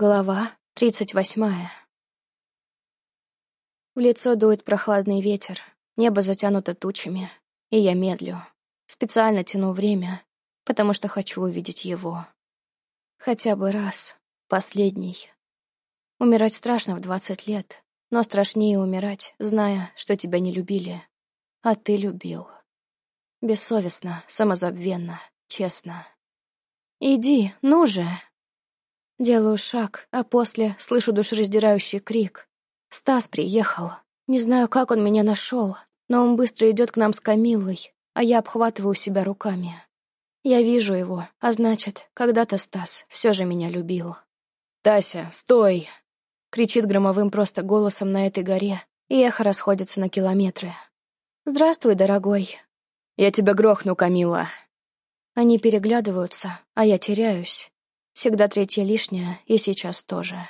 Глава тридцать восьмая. В лицо дует прохладный ветер, небо затянуто тучами, и я медлю. Специально тяну время, потому что хочу увидеть его. Хотя бы раз, последний. Умирать страшно в двадцать лет, но страшнее умирать, зная, что тебя не любили, а ты любил. Бессовестно, самозабвенно, честно. «Иди, ну же!» Делаю шаг, а после слышу душераздирающий крик. Стас приехал. Не знаю, как он меня нашел, но он быстро идет к нам с Камиллой, а я обхватываю себя руками. Я вижу его, а значит, когда-то Стас все же меня любил. «Тася, стой!» — кричит громовым просто голосом на этой горе, и эхо расходится на километры. «Здравствуй, дорогой». «Я тебя грохну, Камила». Они переглядываются, а я теряюсь. Всегда третья лишняя, и сейчас тоже.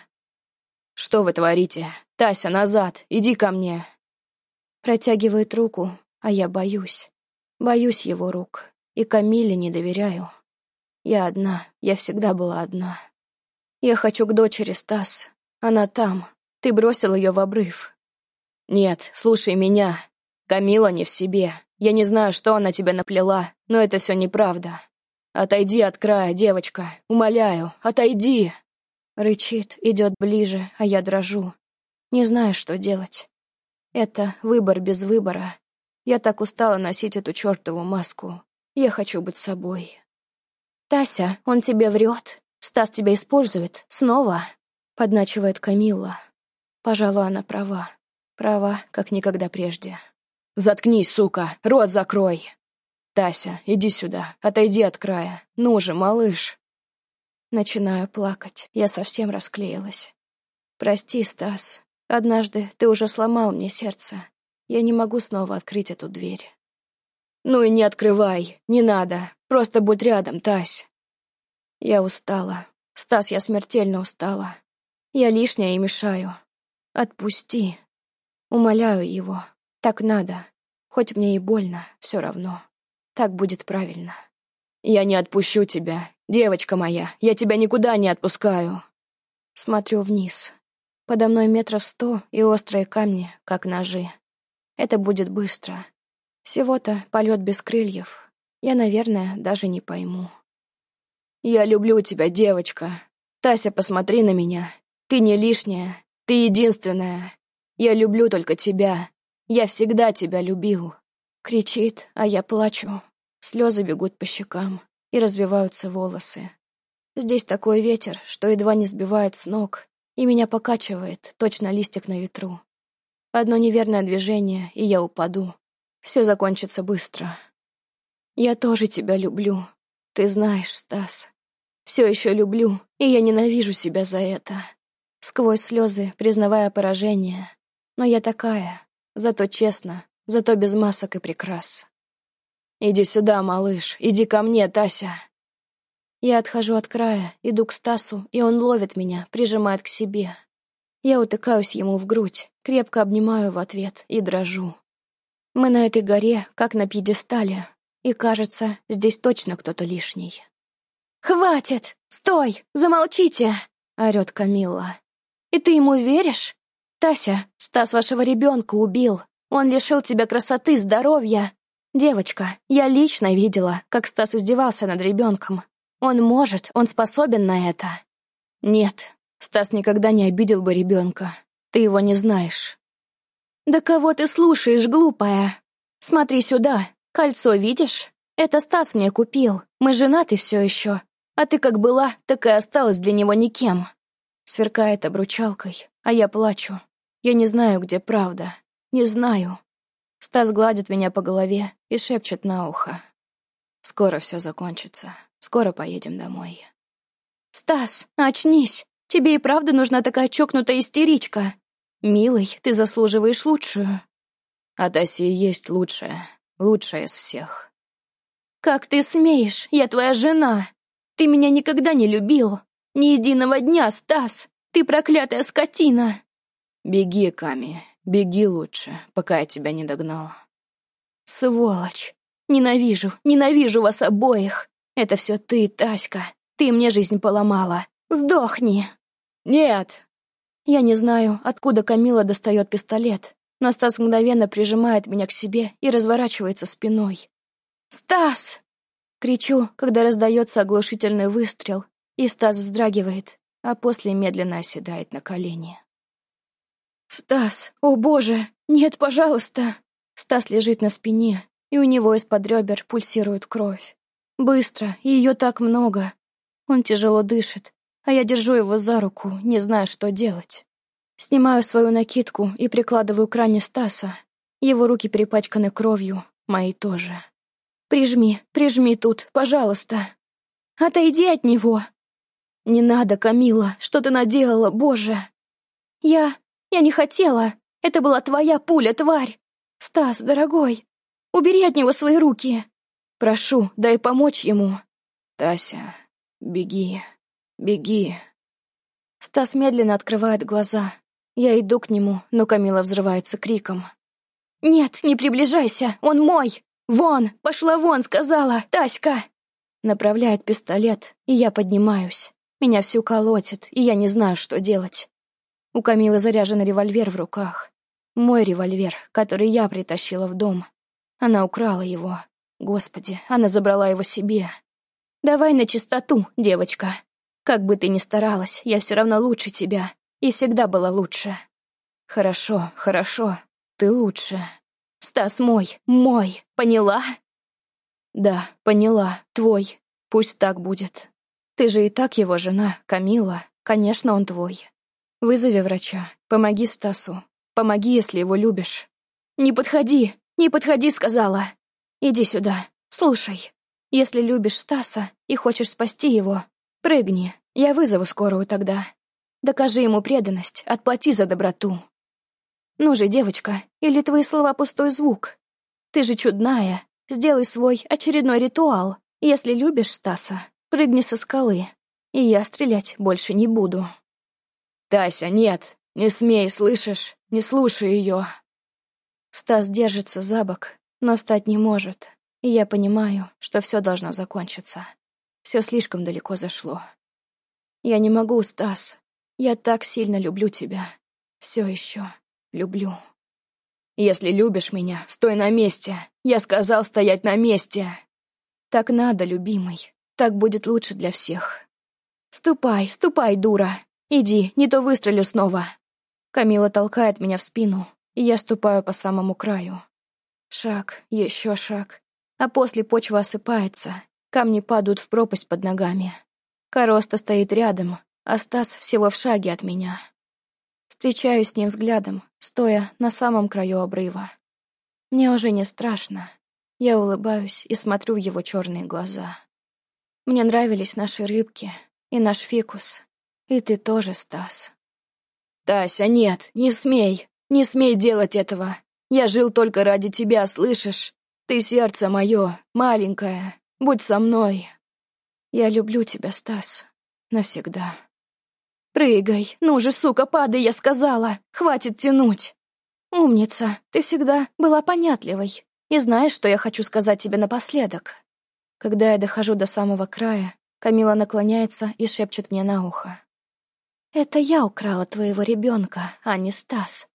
«Что вы творите? Тася, назад! Иди ко мне!» Протягивает руку, а я боюсь. Боюсь его рук. И Камиле не доверяю. Я одна, я всегда была одна. Я хочу к дочери, Стас. Она там. Ты бросил ее в обрыв. Нет, слушай меня. Камила не в себе. Я не знаю, что она тебе наплела, но это все неправда. «Отойди от края, девочка, умоляю, отойди!» Рычит, идет ближе, а я дрожу. Не знаю, что делать. Это выбор без выбора. Я так устала носить эту чертову маску. Я хочу быть собой. «Тася, он тебе врет. Стас тебя использует. Снова?» Подначивает Камилла. Пожалуй, она права. Права, как никогда прежде. «Заткнись, сука! Рот закрой!» «Тася, иди сюда, отойди от края. Ну же, малыш!» Начинаю плакать, я совсем расклеилась. «Прости, Стас, однажды ты уже сломал мне сердце. Я не могу снова открыть эту дверь». «Ну и не открывай, не надо, просто будь рядом, Тась». Я устала. Стас, я смертельно устала. Я лишняя и мешаю. Отпусти. Умоляю его. Так надо. Хоть мне и больно, все равно. Так будет правильно. Я не отпущу тебя, девочка моя, я тебя никуда не отпускаю. Смотрю вниз. Подо мной метров сто и острые камни, как ножи. Это будет быстро. Всего-то полет без крыльев. Я, наверное, даже не пойму. Я люблю тебя, девочка. Тася, посмотри на меня. Ты не лишняя, ты единственная. Я люблю только тебя. Я всегда тебя любил. Кричит, а я плачу. Слезы бегут по щекам, и развиваются волосы. Здесь такой ветер, что едва не сбивает с ног, и меня покачивает, точно листик на ветру. Одно неверное движение, и я упаду. Все закончится быстро. Я тоже тебя люблю. Ты знаешь, Стас. Все еще люблю, и я ненавижу себя за это. Сквозь слезы, признавая поражение. Но я такая, зато честно, зато без масок и прикрас. «Иди сюда, малыш, иди ко мне, Тася!» Я отхожу от края, иду к Стасу, и он ловит меня, прижимает к себе. Я утыкаюсь ему в грудь, крепко обнимаю в ответ и дрожу. Мы на этой горе, как на пьедестале, и, кажется, здесь точно кто-то лишний. «Хватит! Стой! Замолчите!» — орёт Камилла. «И ты ему веришь? Тася, Стас вашего ребенка убил. Он лишил тебя красоты, здоровья. «Девочка, я лично видела, как Стас издевался над ребенком. Он может, он способен на это». «Нет, Стас никогда не обидел бы ребенка. Ты его не знаешь». «Да кого ты слушаешь, глупая? Смотри сюда, кольцо видишь? Это Стас мне купил. Мы женаты все еще. А ты как была, так и осталась для него никем». Сверкает обручалкой, а я плачу. Я не знаю, где правда. Не знаю. Стас гладит меня по голове и шепчет на ухо. «Скоро все закончится. Скоро поедем домой». «Стас, очнись! Тебе и правда нужна такая чокнутая истеричка. Милый, ты заслуживаешь лучшую». А Таси есть лучшая, лучшая из всех. «Как ты смеешь? Я твоя жена! Ты меня никогда не любил! Ни единого дня, Стас! Ты проклятая скотина!» «Беги, Ками, Беги лучше, пока я тебя не догнал. Сволочь! Ненавижу, ненавижу вас обоих! Это все ты, Таська. Ты мне жизнь поломала. Сдохни!» Нет!» Я не знаю, откуда Камила достает пистолет, но Стас мгновенно прижимает меня к себе и разворачивается спиной. «Стас!» Кричу, когда раздается оглушительный выстрел, и Стас вздрагивает, а после медленно оседает на колени. «Стас, о боже, нет, пожалуйста!» Стас лежит на спине, и у него из-под ребер пульсирует кровь. Быстро, ее так много. Он тяжело дышит, а я держу его за руку, не зная, что делать. Снимаю свою накидку и прикладываю к ране Стаса. Его руки перепачканы кровью, мои тоже. Прижми, прижми тут, пожалуйста. Отойди от него. Не надо, Камила, что ты наделала, боже. Я... я не хотела. Это была твоя пуля, тварь. Стас, дорогой, убери от него свои руки. Прошу, дай помочь ему. Тася, беги, беги. Стас медленно открывает глаза. Я иду к нему, но Камила взрывается криком. «Нет, не приближайся, он мой! «Вон! Пошла вон!» — сказала! «Таська!» Направляет пистолет, и я поднимаюсь. Меня всю колотит, и я не знаю, что делать. У Камилы заряжен револьвер в руках. Мой револьвер, который я притащила в дом. Она украла его. Господи, она забрала его себе. Давай на чистоту, девочка. Как бы ты ни старалась, я все равно лучше тебя. И всегда была лучше. Хорошо, хорошо, ты лучше. Стас мой, мой, поняла? Да, поняла, твой. Пусть так будет. Ты же и так его жена, Камила. Конечно, он твой. Вызови врача. Помоги Стасу. Помоги, если его любишь. Не подходи, не подходи, сказала. Иди сюда. Слушай. Если любишь Стаса и хочешь спасти его, прыгни. Я вызову скорую тогда. Докажи ему преданность, отплати за доброту. Ну же, девочка, или твои слова пустой звук? Ты же чудная. Сделай свой очередной ритуал. Если любишь Стаса, прыгни со скалы. И я стрелять больше не буду. Тася, нет, не смей, слышишь? Не слушай ее. Стас держится за бок, но встать не может. И я понимаю, что все должно закончиться. Все слишком далеко зашло. Я не могу, Стас. Я так сильно люблю тебя. Все еще. Люблю. Если любишь меня, стой на месте. Я сказал стоять на месте. Так надо, любимый. Так будет лучше для всех. Ступай, ступай, дура. Иди, не то выстрелю снова. Камила толкает меня в спину, и я ступаю по самому краю. Шаг, еще шаг. А после почва осыпается, камни падают в пропасть под ногами. Короста стоит рядом, а Стас всего в шаге от меня. Встречаюсь с ним взглядом, стоя на самом краю обрыва. Мне уже не страшно. Я улыбаюсь и смотрю в его черные глаза. Мне нравились наши рыбки и наш фикус. И ты тоже, Стас. Тася, нет, не смей. Не смей делать этого. Я жил только ради тебя, слышишь? Ты сердце мое, маленькое. Будь со мной. Я люблю тебя, Стас. Навсегда. «Прыгай! Ну же, сука, падай, я сказала! Хватит тянуть!» «Умница! Ты всегда была понятливой. И знаешь, что я хочу сказать тебе напоследок?» Когда я дохожу до самого края, Камила наклоняется и шепчет мне на ухо. «Это я украла твоего ребенка, а не Стас.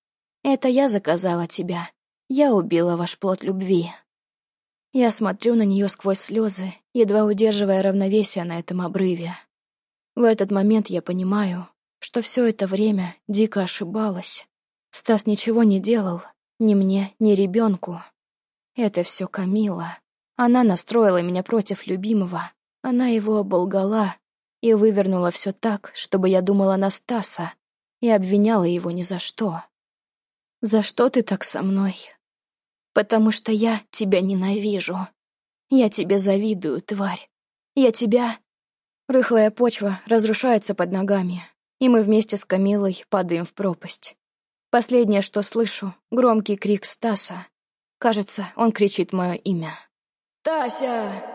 Это я заказала тебя. Я убила ваш плод любви». Я смотрю на нее сквозь слезы, едва удерживая равновесие на этом обрыве. В этот момент я понимаю, что все это время дико ошибалась. Стас ничего не делал, ни мне, ни ребенку. Это все Камила. Она настроила меня против любимого. Она его оболгала и вывернула все так, чтобы я думала на Стаса и обвиняла его ни за что. «За что ты так со мной?» «Потому что я тебя ненавижу. Я тебе завидую, тварь. Я тебя Рыхлая почва разрушается под ногами, и мы вместе с Камилой падаем в пропасть. Последнее, что слышу, громкий крик Стаса. Кажется, он кричит мое имя. «Тася!»